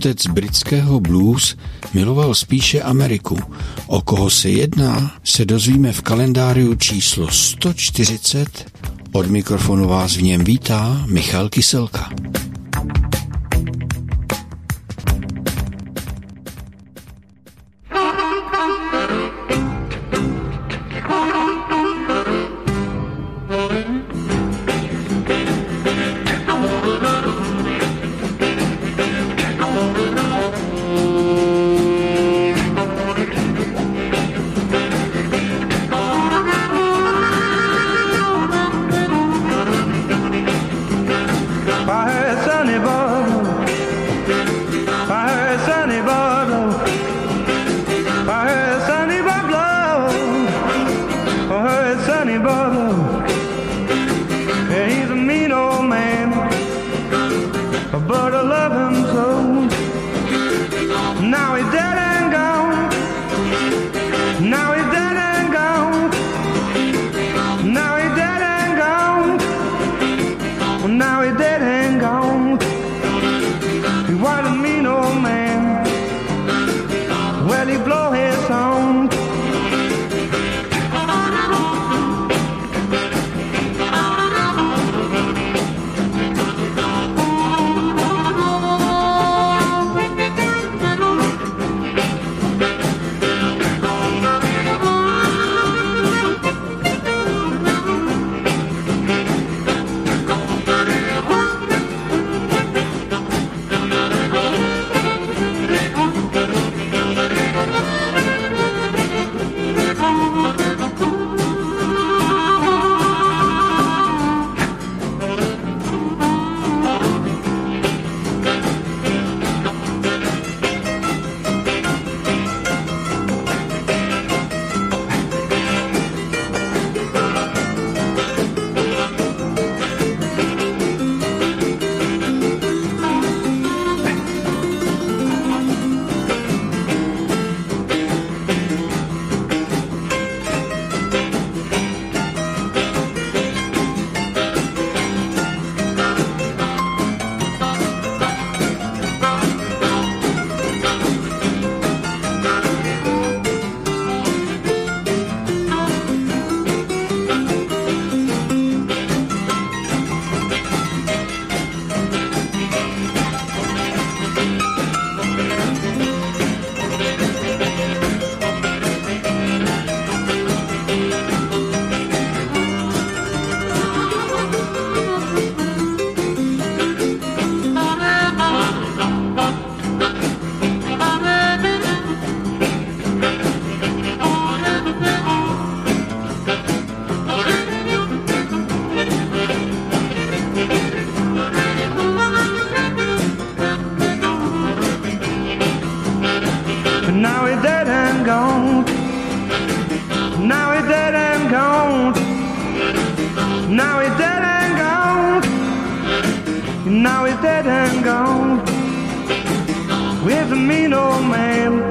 otec britského blues miloval spíše Ameriku. O koho se jedná, se dozvíme v kalendáriu číslo 140. Od mikrofonu vás v něm vítá Michal Kyselka. Sonny Boy Now he's dead and gone with a mean old man.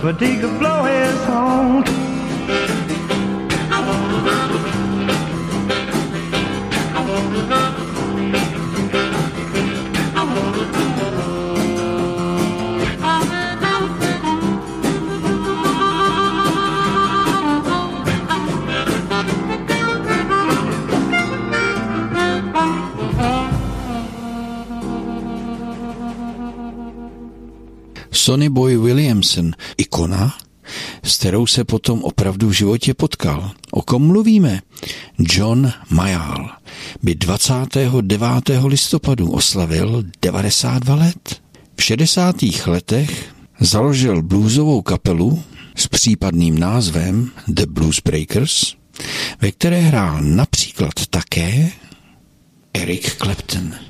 But he could blow his horn. Williamson, ikona, s kterou se potom opravdu v životě potkal. O kom mluvíme? John Mayall by 29. listopadu oslavil 92 let. V 60. letech založil bluesovou kapelu s případným názvem The Blues Breakers, ve které hrál například také Eric Clapton.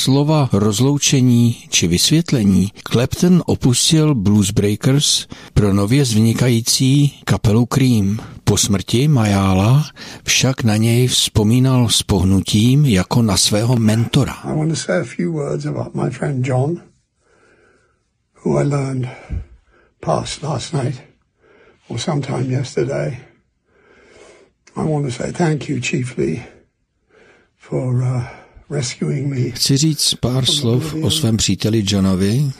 Slova rozloučení či vysvětlení Clapton opustil Blues Breakers pro nově vznikající kapelu Cream. Po smrti Majála však na něj vzpomínal s pohnutím jako na svého mentora. who I learned last night or sometime yesterday. I want to say thank you chiefly for uh, Chci říct pár slov o svém příteli Johnovi,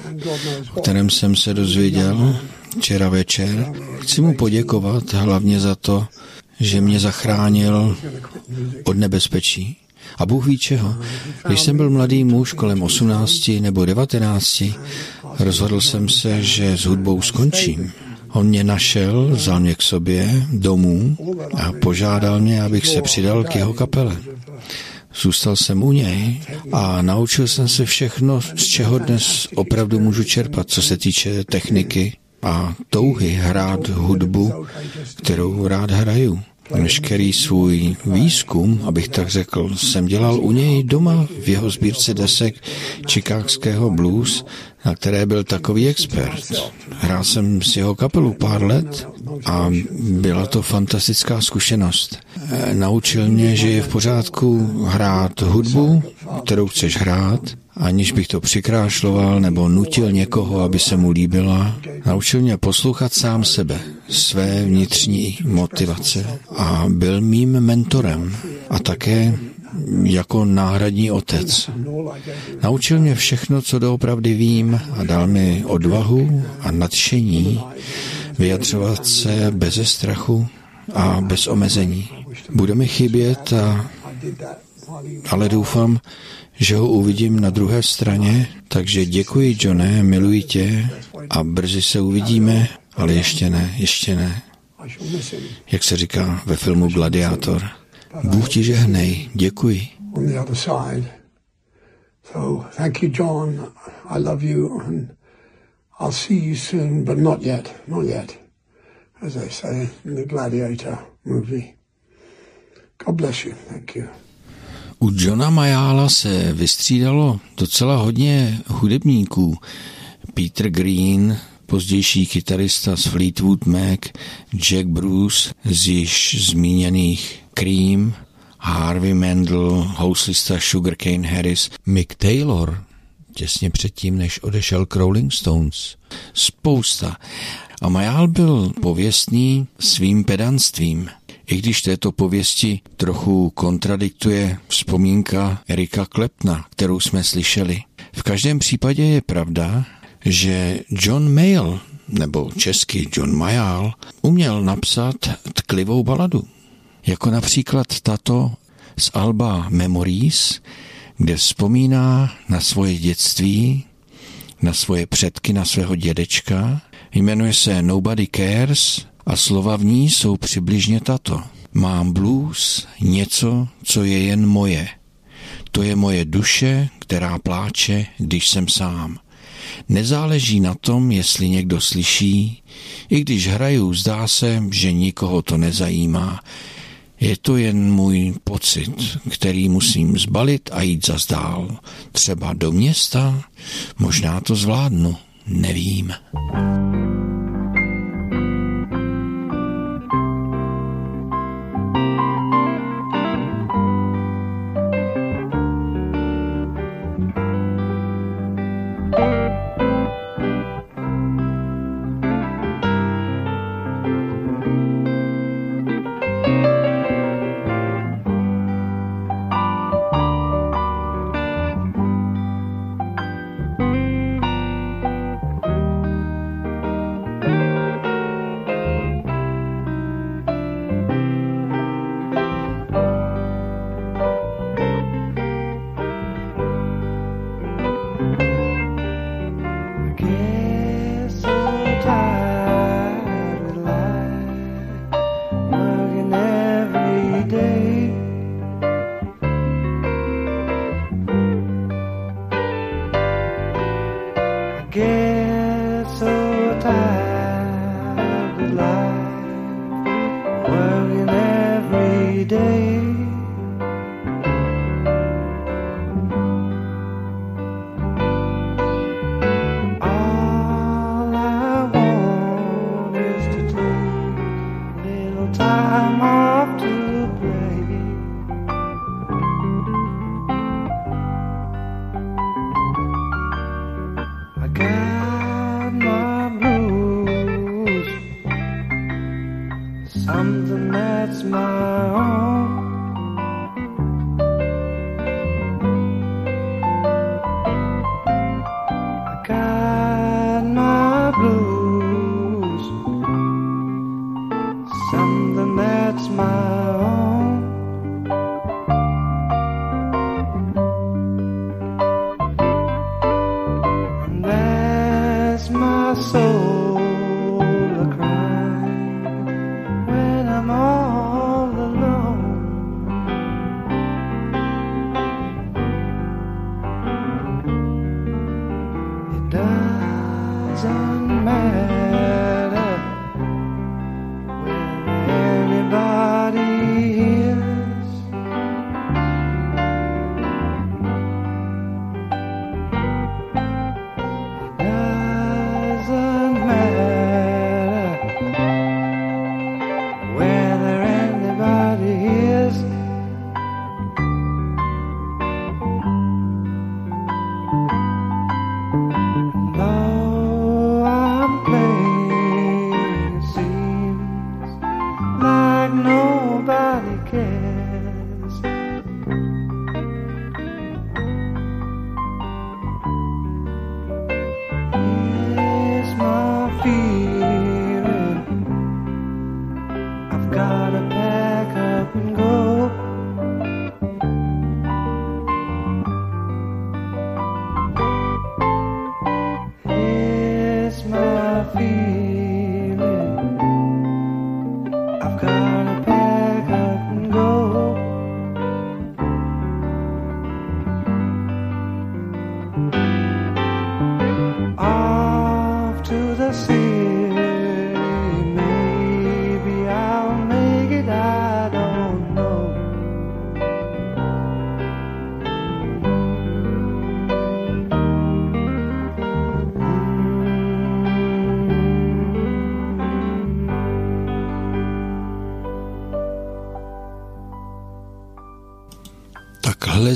o kterém jsem se dozvěděl včera večer. Chci mu poděkovat hlavně za to, že mě zachránil od nebezpečí. A Bůh ví čeho. Když jsem byl mladý muž kolem 18 nebo 19, rozhodl jsem se, že s hudbou skončím. On mě našel, vzal mě k sobě domů a požádal mě, abych se přidal k jeho kapele. Zůstal jsem u něj a naučil jsem se všechno, z čeho dnes opravdu můžu čerpat, co se týče techniky a touhy hrát hudbu, kterou rád hraju. Veškerý svůj výzkum, abych tak řekl, jsem dělal u něj doma v jeho sbírce desek čikákského blues, na které byl takový expert. Hrál jsem s jeho kapelu pár let a byla to fantastická zkušenost. Naučil mě, že je v pořádku hrát hudbu, kterou chceš hrát, aniž bych to přikrášloval nebo nutil někoho, aby se mu líbila. Naučil mě poslouchat sám sebe, své vnitřní motivace a byl mým mentorem a také jako náhradní otec. Naučil mě všechno, co doopravdy vím a dal mi odvahu a nadšení vyjadřovat se bez strachu a bez omezení. Bude mi chybět, a, ale doufám, že ho uvidím na druhé straně, takže děkuji, Johne, miluji tě a brzy se uvidíme, ale ještě ne, ještě ne. Jak se říká ve filmu Gladiátor. Bůh ti žehnej, děkuji. So thank you, John. I love you, and I'll see you soon, but not yet, not yet, as they say in the Gladiator movie. God bless you. Thank you. U Johna Majála se vystřídalo docela hodně hudebníků. Peter Green, pozdější kytarista z Fleetwood Mac, Jack Bruce z již zmíněných Cream, Harvey Mendel, houslista Sugarcane Harris, Mick Taylor, těsně předtím, než odešel k Rolling Stones. Spousta. A Majál byl pověstný svým pedanstvím. I když této pověsti trochu kontradiktuje vzpomínka Erika Klepna, kterou jsme slyšeli. V každém případě je pravda, že John Mayall, nebo český John Mayall, uměl napsat tklivou baladu. Jako například tato z Alba Memories, kde vzpomíná na svoje dětství, na svoje předky, na svého dědečka. Jmenuje se Nobody Cares a slova v ní jsou přibližně tato. Mám blues, něco, co je jen moje. To je moje duše, která pláče, když jsem sám. Nezáleží na tom, jestli někdo slyší, i když hraju, zdá se, že nikoho to nezajímá. Je to jen můj pocit, který musím zbalit a jít za dál. Třeba do města, možná to zvládnu, nevím. something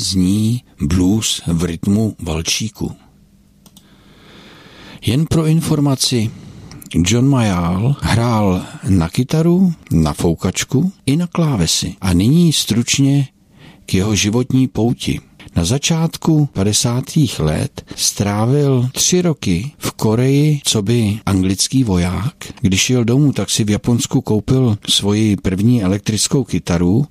zní blues v rytmu valčíku. Jen pro informaci, John Mayall hrál na kytaru, na foukačku i na klávesy. A nyní stručně k jeho životní pouti. Na začátku 50. let strávil tři roky v Koreji, co by anglický voják. Když jel domů, tak si v Japonsku koupil svoji první elektrickou kytaru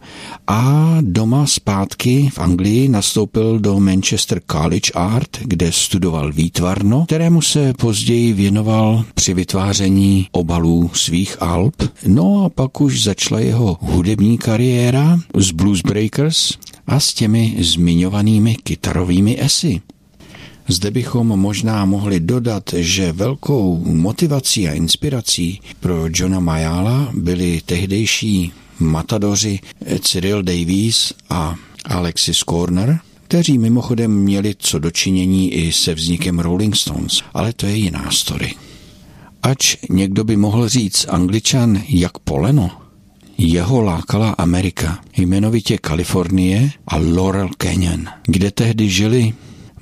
a doma zpátky v Anglii nastoupil do Manchester College Art, kde studoval výtvarno, kterému se později věnoval při vytváření obalů svých alb. No a pak už začala jeho hudební kariéra z Blues Breakers a s těmi zmiňovanými kytarovými esy. Zde bychom možná mohli dodat, že velkou motivací a inspirací pro Johna Mayala byli tehdejší matadoři Cyril Davies a Alexis Corner, kteří mimochodem měli co dočinění i se vznikem Rolling Stones, ale to je jiná story. Ač někdo by mohl říct angličan jak poleno, jeho lákala Amerika, jmenovitě Kalifornie a Laurel Canyon, kde tehdy žili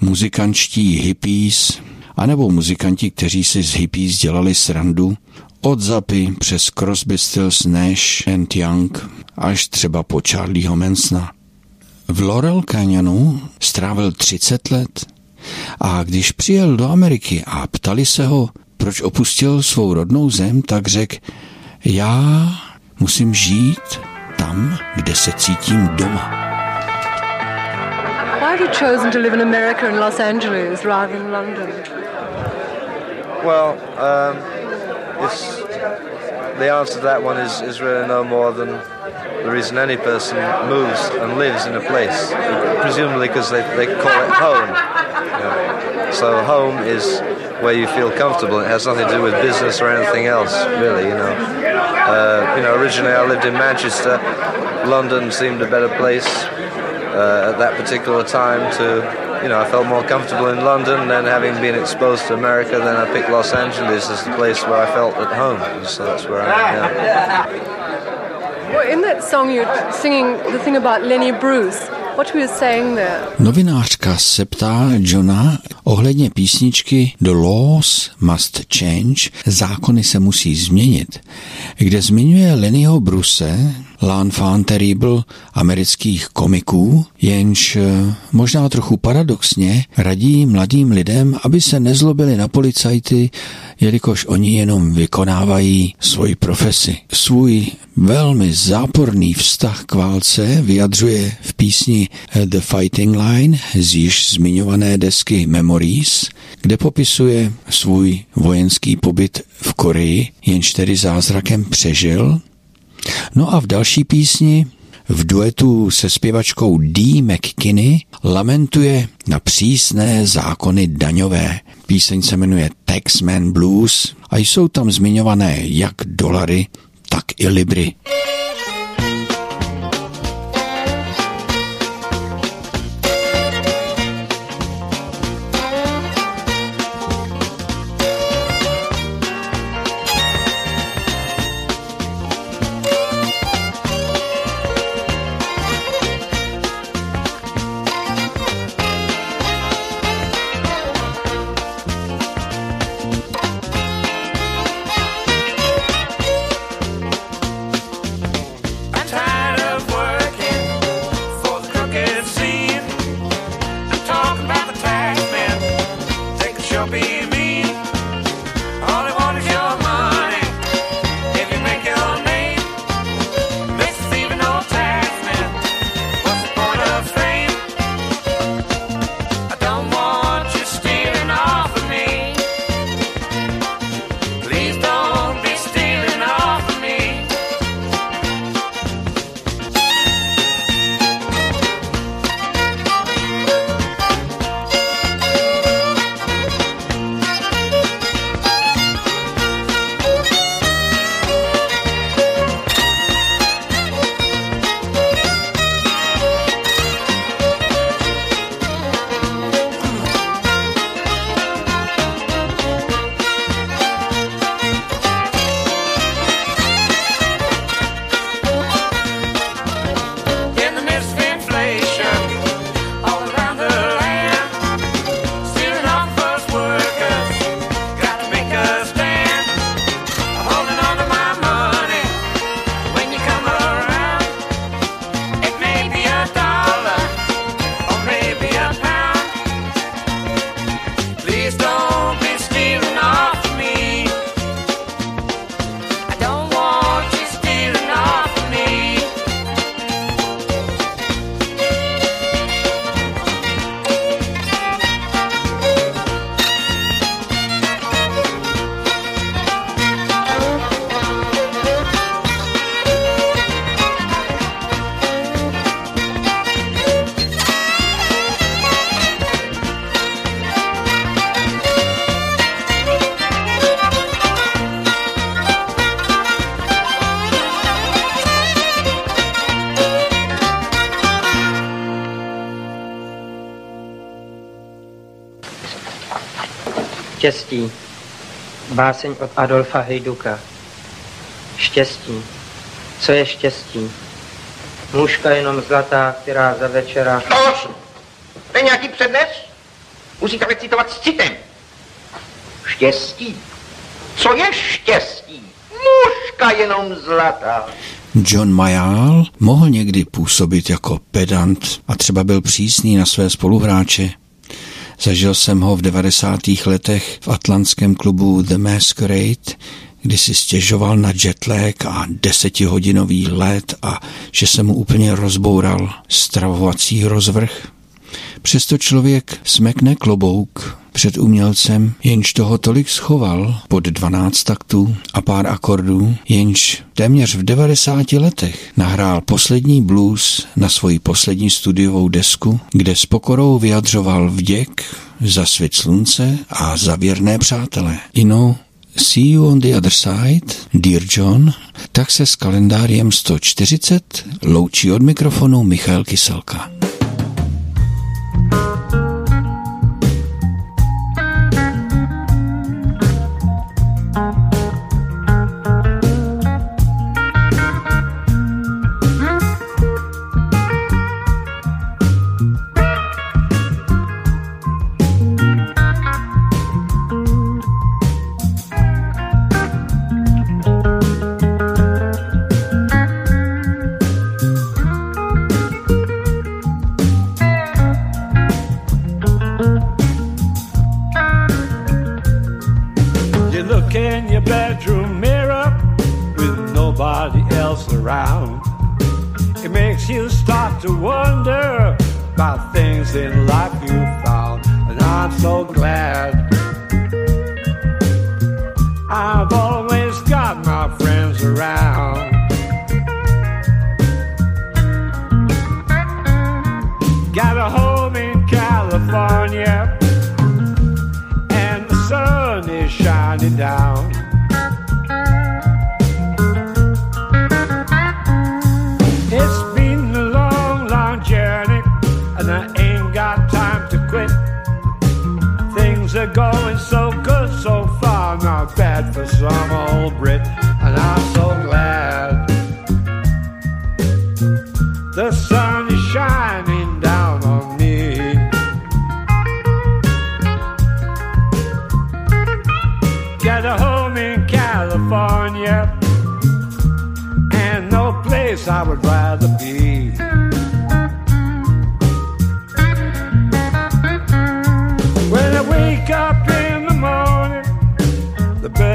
muzikančtí hippies, anebo muzikanti, kteří si z hippies dělali srandu, od Zapy přes Crosby, Stills, Nash and Young až třeba po Charlieho Mansona. V Laurel Canyonu strávil 30 let a když přijel do Ameriky a ptali se ho, proč opustil svou rodnou zem, tak řekl, já musím žít tam, kde se cítím doma. Why have you chosen to live in America in Los Angeles rather than London? Well, um, it's the answer to that one is, is really no more than the reason any person moves and lives in a place, presumably because they, they call it home. you know. So home is where you feel comfortable. It has nothing to do with business or anything else, really. You know, uh, you know. Originally, I lived in Manchester. London seemed a better place uh, at that particular time to you know, I felt more comfortable in London. Then, having been exposed to America, then I picked Los Angeles as the place where I felt at home. So that's where I am now. Well, in that song, you're singing the thing about Lenny Bruce. Novinářka se ptá Johna ohledně písničky The Laws Must Change, zákony se musí změnit, kde zmiňuje Lennyho Bruse, L'Enfant Terrible amerických komiků, jenž eh, možná trochu paradoxně radí mladým lidem, aby se nezlobili na policajty, jelikož oni jenom vykonávají svoji profesi. Svůj velmi záporný vztah k válce vyjadřuje v písni The Fighting Line z již zmiňované desky Memories, kde popisuje svůj vojenský pobyt v Koreji, jenž tedy zázrakem přežil. No a v další písni v duetu se zpěvačkou Dee McKinney lamentuje na přísné zákony daňové. Píseň se jmenuje Taxman Blues a jsou tam zmiňované jak dolary, tak i libry. Štěstí. Báseň od Adolfa Hejduka. Štěstí. Co je štěstí? Mužka jenom zlatá, která za večera... Tož! To je nějaký přednes? Musíte recitovat s citem. Štěstí. Co je štěstí? Mužka jenom zlatá. John Mayall mohl někdy působit jako pedant a třeba byl přísný na své spoluhráče. Zažil jsem ho v 90. letech v atlantském klubu The Masquerade, kdy si stěžoval na jetlag a desetihodinový let a že se mu úplně rozboural stravovací rozvrh. Přesto člověk smekne klobouk před umělcem, jenž toho tolik schoval pod 12 taktů a pár akordů, jenž téměř v 90 letech nahrál poslední blues na svoji poslední studiovou desku, kde s pokorou vyjadřoval vděk za svit slunce a za věrné přátele. Ino See you on the other side, Dear John, tak se s kalendářem 140 loučí od mikrofonu Michal Kyselka.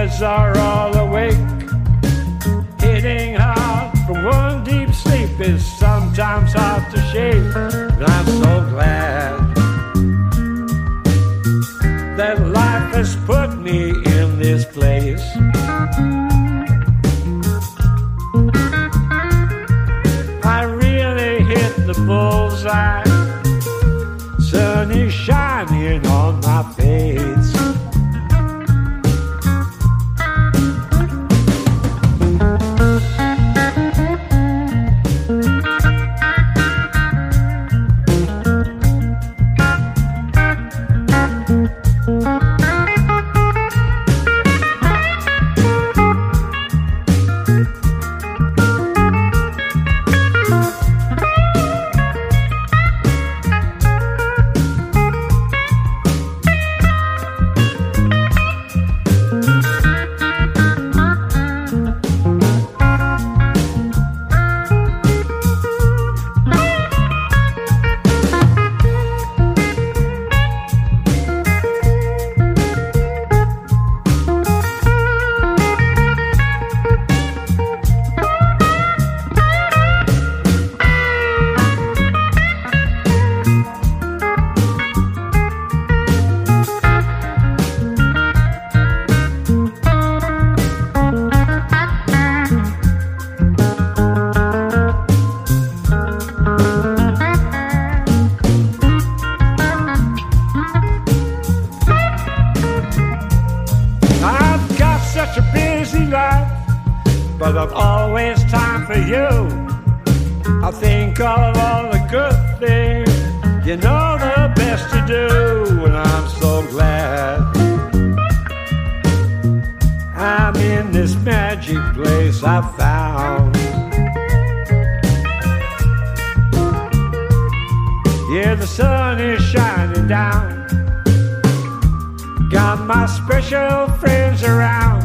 Birds are all awake. Hitting hard from one deep sleep is sometimes hard to shake. But I'm so glad that life has put me in this place. I really hit the bullseye. Sun is shining on my but I've always time for you. I think of all the good things you know the best to do, and I'm so glad I'm in this magic place I found. Yeah, the sun is shining down. Got my special friends around.